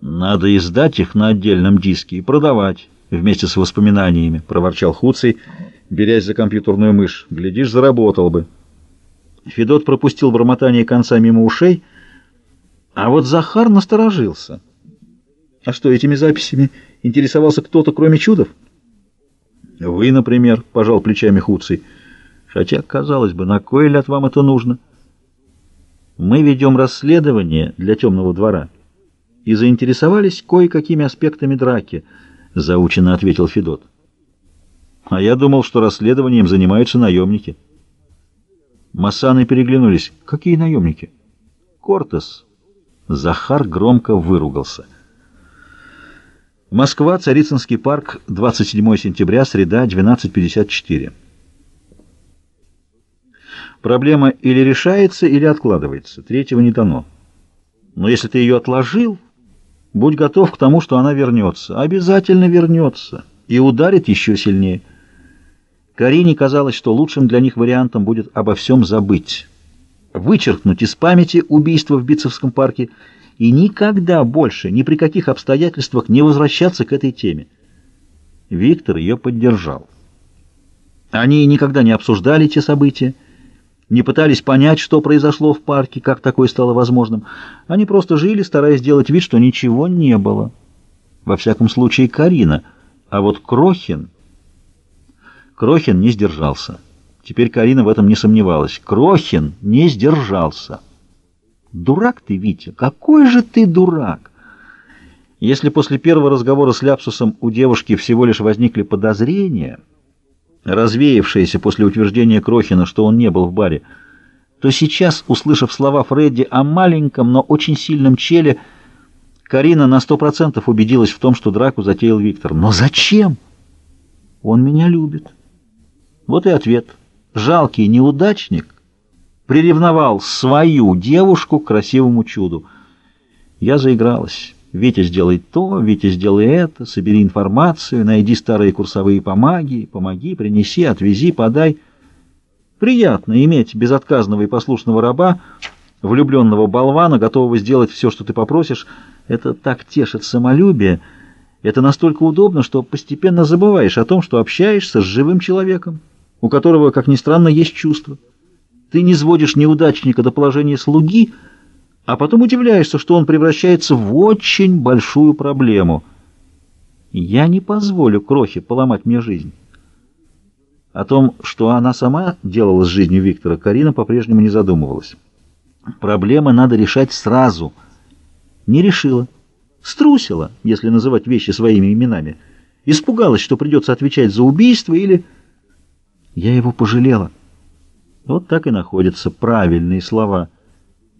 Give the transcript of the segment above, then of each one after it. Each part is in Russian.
Надо издать их на отдельном диске и продавать вместе с воспоминаниями, — проворчал Хуций, берясь за компьютерную мышь. Глядишь, заработал бы. Федот пропустил бормотание конца мимо ушей, а вот Захар насторожился. А что, этими записями интересовался кто-то, кроме чудов? Вы, например, — пожал плечами Хуций. Хотя, казалось бы, на кой ляд вам это нужно? Мы ведем расследование для темного двора и заинтересовались кое-какими аспектами драки, — заученно ответил Федот. А я думал, что расследованием занимаются наемники. Масаны переглянулись. Какие наемники? Кортес. Захар громко выругался. Москва, Царицынский парк, 27 сентября, среда, 12.54. Проблема или решается, или откладывается. Третьего не дано. Но если ты ее отложил... Будь готов к тому, что она вернется. Обязательно вернется. И ударит еще сильнее. Карине казалось, что лучшим для них вариантом будет обо всем забыть. Вычеркнуть из памяти убийство в Битцевском парке и никогда больше, ни при каких обстоятельствах не возвращаться к этой теме. Виктор ее поддержал. Они никогда не обсуждали те события, не пытались понять, что произошло в парке, как такое стало возможным. Они просто жили, стараясь сделать вид, что ничего не было. Во всяком случае, Карина. А вот Крохин... Крохин не сдержался. Теперь Карина в этом не сомневалась. Крохин не сдержался. Дурак ты, Витя, какой же ты дурак! Если после первого разговора с Ляпсусом у девушки всего лишь возникли подозрения развеявшееся после утверждения Крохина, что он не был в баре, то сейчас, услышав слова Фредди о маленьком, но очень сильном челе, Карина на сто процентов убедилась в том, что драку затеял Виктор. Но зачем? Он меня любит. Вот и ответ. Жалкий неудачник приревновал свою девушку к красивому чуду. Я заигралась. Витя, сделай то, Витя, сделай это, собери информацию, найди старые курсовые помоги, помоги, принеси, отвези, подай. Приятно иметь безотказного и послушного раба, влюбленного болвана, готового сделать все, что ты попросишь. Это так тешит самолюбие. Это настолько удобно, что постепенно забываешь о том, что общаешься с живым человеком, у которого, как ни странно, есть чувства. Ты не сводишь неудачника до положения слуги, а потом удивляешься, что он превращается в очень большую проблему. Я не позволю Крохе поломать мне жизнь. О том, что она сама делала с жизнью Виктора, Карина по-прежнему не задумывалась. Проблемы надо решать сразу. Не решила. Струсила, если называть вещи своими именами. Испугалась, что придется отвечать за убийство или... Я его пожалела. Вот так и находятся правильные слова —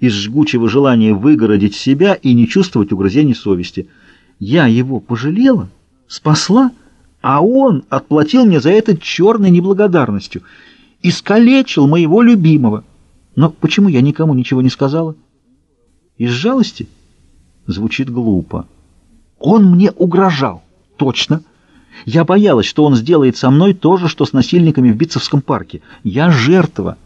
из жгучего желания выгородить себя и не чувствовать угрызений совести. Я его пожалела, спасла, а он отплатил мне за это черной неблагодарностью, искалечил моего любимого. Но почему я никому ничего не сказала? Из жалости? Звучит глупо. Он мне угрожал. Точно. Я боялась, что он сделает со мной то же, что с насильниками в Битцевском парке. Я жертва.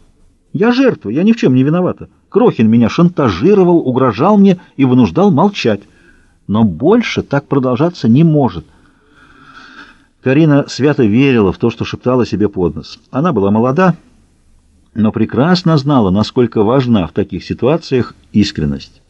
Я жертва, я ни в чем не виновата. Крохин меня шантажировал, угрожал мне и вынуждал молчать. Но больше так продолжаться не может. Карина свято верила в то, что шептала себе под нос. Она была молода, но прекрасно знала, насколько важна в таких ситуациях искренность.